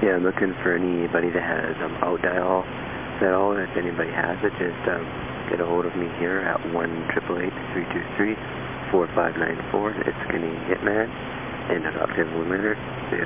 Yeah, I'm looking for anybody that has um, out dial at all. If anybody has it, just、um, get a hold of me here at 1-888-323-4594. It's Skinny Hitman, and I'll Limiter. to in the. See.